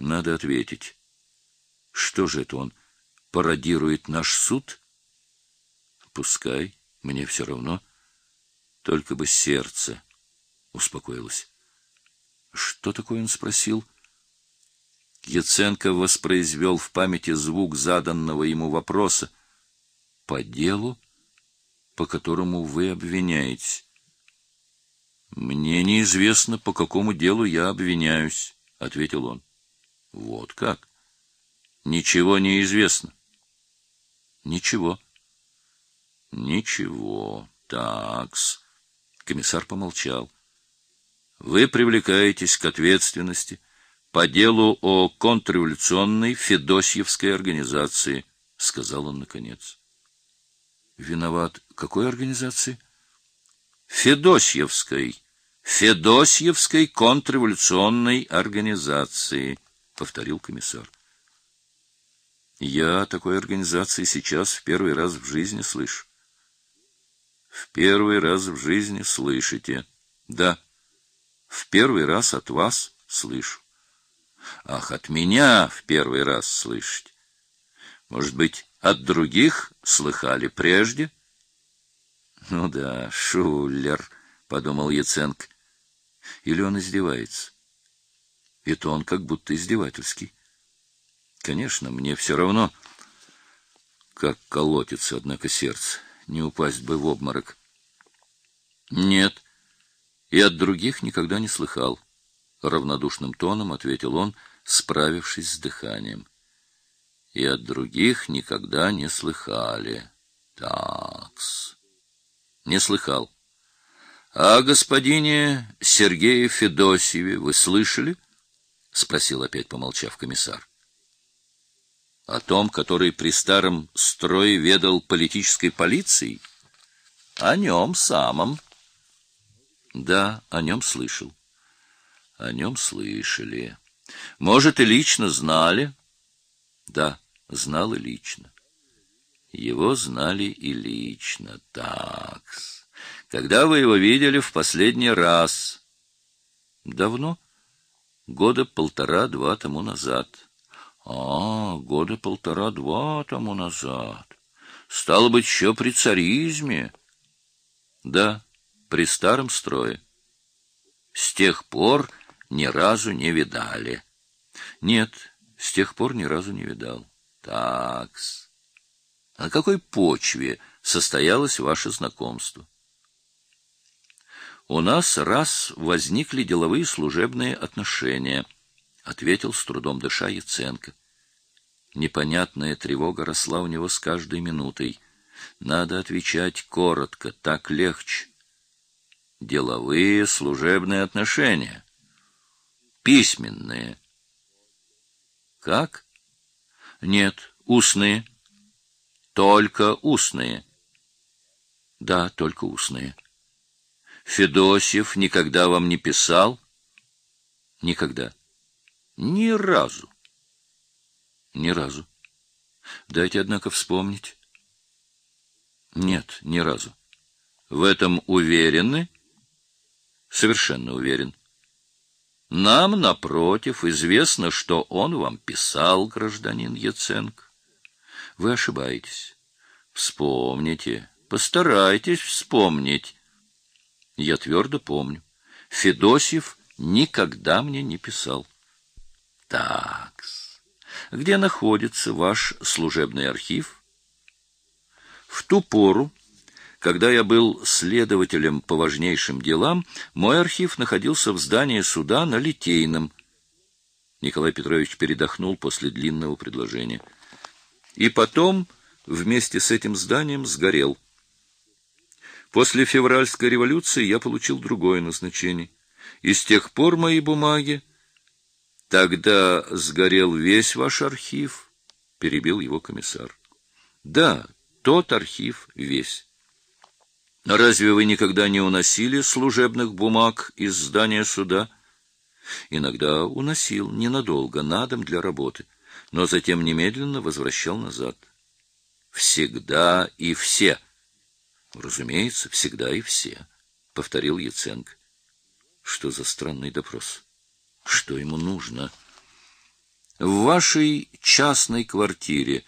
Надо ответить. Что же это он пародирует наш суд? Пускай, мне все равно. Только бы сердце успокоилось. Что такое он спросил? Яценко воспроизвел в памяти звук заданного ему вопроса. По делу, по которому вы обвиняетесь. Мне неизвестно, по какому делу я обвиняюсь, ответил он. Вот как? Ничего не известно. Ничего. Ничего. Такс. Комиссар помолчал. Вы привлекаетесь к ответственности по делу о контрреволюционной Федосьевской организации, сказал он наконец. Виноват какой организации? Федосьевской. Федосьевской контрреволюционной организации, повторил комиссар. Я о такой организации сейчас в первый раз в жизни слышу. В первый раз в жизни слышите. Да. В первый раз от вас слышу. Ах, от меня в первый раз слышите. Может быть, от других слыхали прежде? Ну да, Шулер, подумал Яценко. Или он издевается? Это он как будто издевательский. Конечно, мне все равно, как колотится, однако, сердце. Не упасть бы в обморок. Нет, и от других никогда не слыхал. Равнодушным тоном ответил он, справившись с дыханием. И от других никогда не слыхали. Такс. Не слыхал. А господине Сергее Федосьеве вы слышали? Спросил опять помолчав комиссар о том, который при старом строе ведал политической полицией? О нем самом. Да, о нем слышал. О нем слышали. Может, и лично знали? Да, знал и лично. Его знали и лично. Такс. Когда вы его видели в последний раз? Давно? Года полтора-два тому назад. А, года полтора-два тому назад. Стало быть, еще при царизме. Да, при старом строе. С тех пор ни разу не видали. Нет, с тех пор ни разу не видал. Такс. На какой почве состоялось ваше знакомство? У нас раз возникли деловые служебные отношения — ответил с трудом дыша Яценко. Непонятная тревога росла у него с каждой минутой. Надо отвечать коротко, так легче. Деловые служебные отношения. Письменные. Как? Нет, устные. Только устные. Да, только устные. Федосьев никогда вам не писал? Никогда. Ни разу. Ни разу. Дайте, однако, вспомнить. Нет, ни разу. В этом уверены? Совершенно уверен. Нам, напротив, известно, что он вам писал, гражданин Яценко. Вы ошибаетесь. Вспомните, постарайтесь вспомнить. Я твердо помню. Федосьев никогда мне не писал. Такс. Где находится ваш служебный архив? В ту пору, когда я был следователем по важнейшим делам, мой архив находился в здании суда на Литейном. Николай Петрович передохнул после длинного предложения. И потом вместе с этим зданием сгорел. После февральской революции я получил другое назначение. И с тех пор мои бумаги Тогда сгорел весь ваш архив, перебил его комиссар. Да, тот архив весь. Разве вы никогда не уносили служебных бумаг из здания суда? Иногда уносил ненадолго, на дом для работы, но затем немедленно возвращал назад. Всегда и все. Разумеется, всегда и все, повторил Яценко. Что за странный допрос? Что ему нужно? В вашей частной квартире